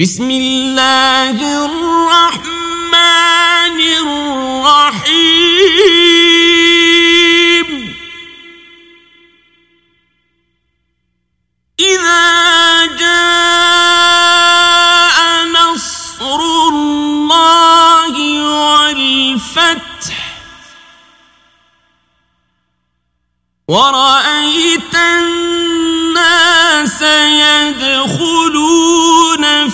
بسم اللہ الرحمن الرحیم اذا جاء نصر اللہ والفتح ورأيت